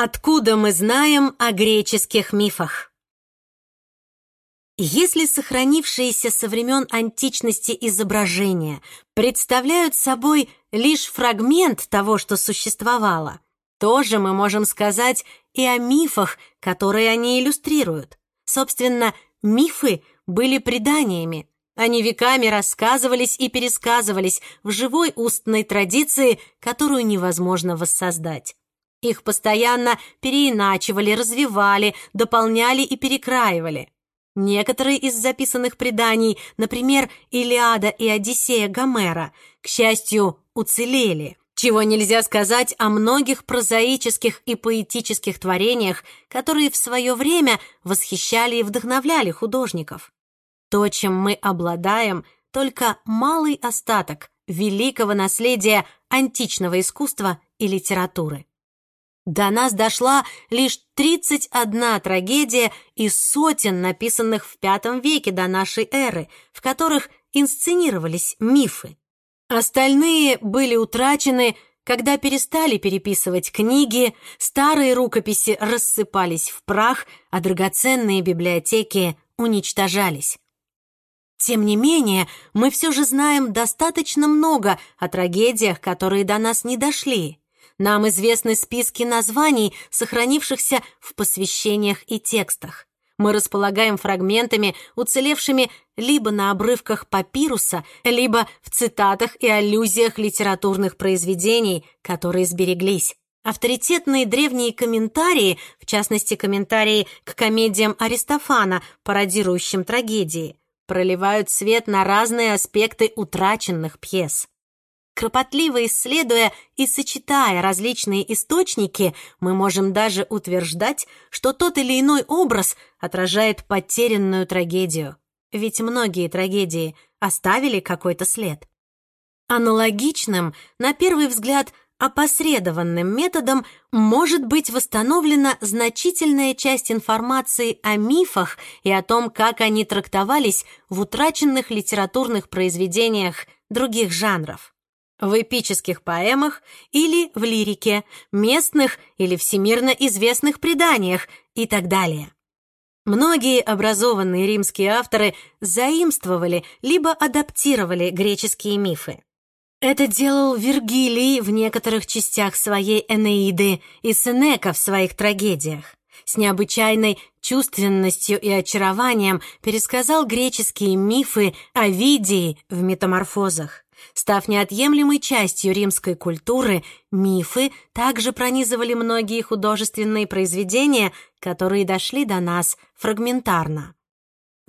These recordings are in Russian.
Откуда мы знаем о греческих мифах? Если сохранившиеся со времен античности изображения представляют собой лишь фрагмент того, что существовало, то же мы можем сказать и о мифах, которые они иллюстрируют. Собственно, мифы были преданиями. Они веками рассказывались и пересказывались в живой устной традиции, которую невозможно воссоздать. Их постоянно переиначивали, развивали, дополняли и перекраивали. Некоторые из записанных преданий, например, Илиада и Одиссея Гомера, к счастью, уцелели, чего нельзя сказать о многих прозаических и поэтических творениях, которые в свое время восхищали и вдохновляли художников. То, чем мы обладаем, только малый остаток великого наследия античного искусства и литературы. До нас дошла лишь 31 трагедия из сотен, написанных в V веке до нашей эры, в которых инсценировались мифы. Остальные были утрачены, когда перестали переписывать книги, старые рукописи рассыпались в прах, а драгоценные библиотеки уничтожались. Тем не менее, мы все же знаем достаточно много о трагедиях, которые до нас не дошли. Нам известны списки названий, сохранившихся в посвящениях и текстах. Мы располагаем фрагментами, уцелевшими либо на обрывках папируса, либо в цитатах и аллюзиях литературных произведений, которые сбереглись. Авторитетные древние комментарии, в частности комментарии к комедиям Аристофана, пародирующим трагедии, проливают свет на разные аспекты утраченных пьес. Кропотливо исследуя и сочетая различные источники, мы можем даже утверждать, что тот или иной образ отражает потерянную трагедию. Ведь многие трагедии оставили какой-то след. Аналогичным, на первый взгляд, опосредованным методом может быть восстановлена значительная часть информации о мифах и о том, как они трактовались в утраченных литературных произведениях других жанров в эпических поэмах или в лирике, местных или всемирно известных преданиях и так далее. Многие образованные римские авторы заимствовали либо адаптировали греческие мифы. Это делал Вергилий в некоторых частях своей Энеиды и Сенека в своих трагедиях. С необычайной чувственностью и очарованием пересказал греческие мифы о Видии в метаморфозах. Став неотъемлемой частью римской культуры, мифы также пронизывали многие художественные произведения, которые дошли до нас фрагментарно.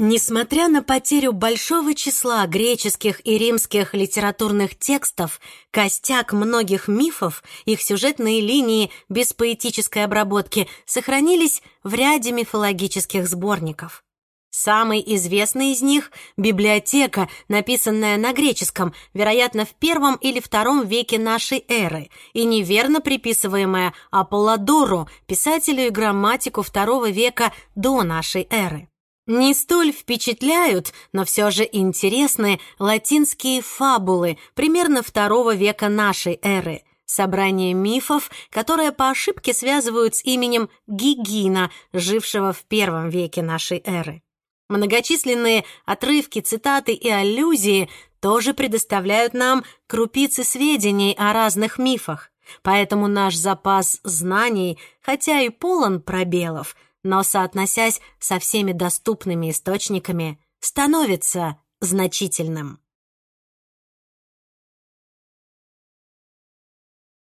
Несмотря на потерю большого числа греческих и римских литературных текстов, костяк многих мифов, их сюжетные линии без поэтической обработки сохранились в ряде мифологических сборников. Самый известный из них — библиотека, написанная на греческом, вероятно, в первом или втором веке нашей эры, и неверно приписываемая Аполлодору, писателю и грамматику второго века до нашей эры. Не столь впечатляют, но все же интересны латинские фабулы примерно второго века нашей эры — собрание мифов, которое по ошибке связывают с именем Гигина, жившего в первом веке нашей эры. Многочисленные отрывки, цитаты и аллюзии тоже предоставляют нам крупицы сведений о разных мифах. Поэтому наш запас знаний, хотя и полон пробелов, но соотносясь со всеми доступными источниками, становится значительным.